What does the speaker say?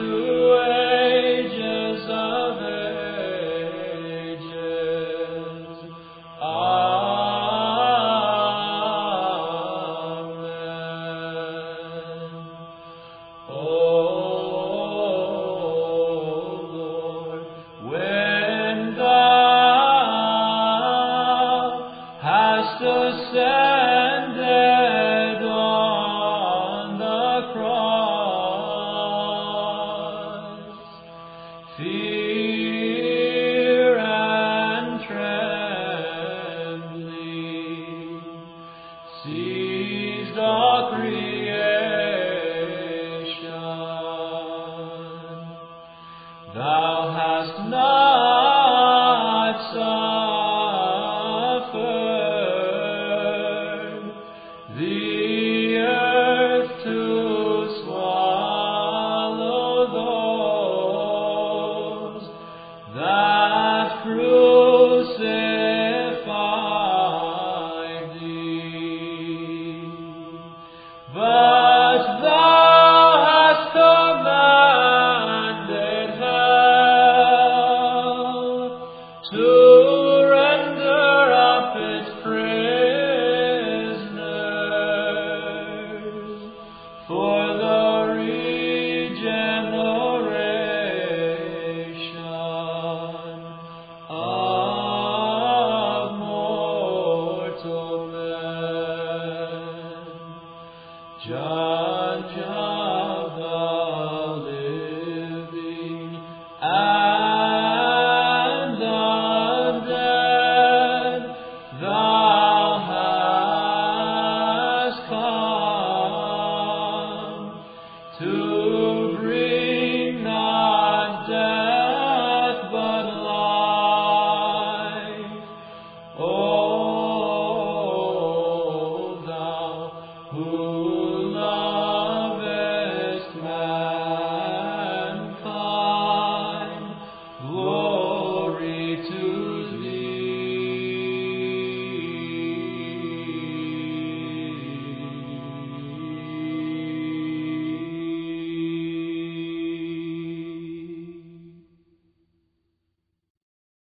to fear and trembling creation. Thou hast not through. Just